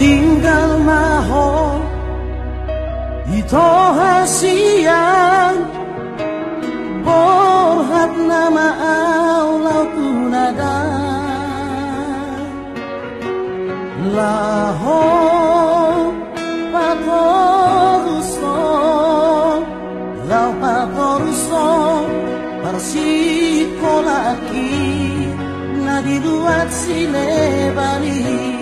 jalmaho Ito hasian Borhat nama Allah tunada Laho patoruso Lau patoruso Parsikola aki Nadiluat sinebani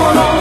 Oh.